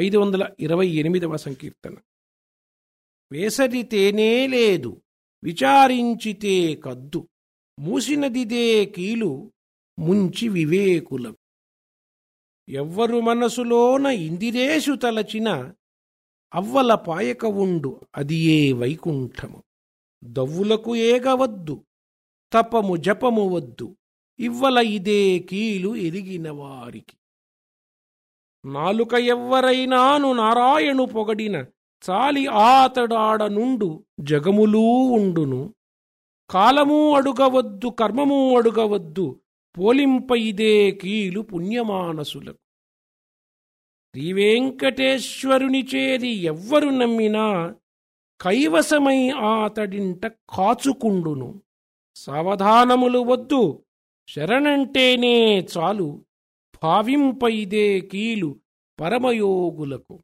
ఐదు వందల ఇరవై ఎనిమిదవ సంకీర్తన. వేసరితేనే లేదు విచారించితే కద్దు మూసినదిదే కీలు ముంచి వివేకుల. ఎవ్వరు మనసులోన ఇందిరేషు తలచిన అవ్వల పాయక ఉండు అది ఏ వైకుంఠము? దవ్వులకు ఏగవద్దు తపము జపము వద్దు ఇవ్వల ఇదే కీలు ఎరిగిన వారికి. నాలుక ఎవ్వరైనాను నారాయణు పొగడిన చాలి ఆతడాడ నుండు జగములూ ఉండును. కాలమూ అడుగవద్దు కర్మమూ అడుగవద్దు పోలింప ఇదే కీలు పుణ్యమానసులకు. శ్రీవేంకటేశ్వరుని చేరి ఎవ్వరు నమ్మినా కైవసమై ఆతడింట కాచుకుండును. సావధానములు వద్దు శరణంటేనే చాలు భావింపైదే కీలు పరమయోగులకు.